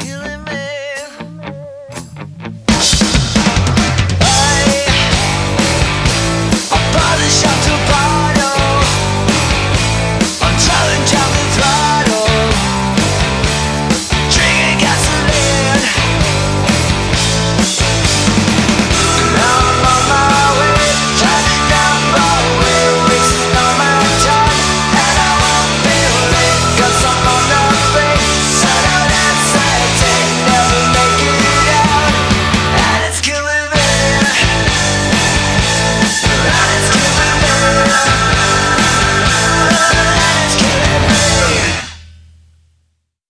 killing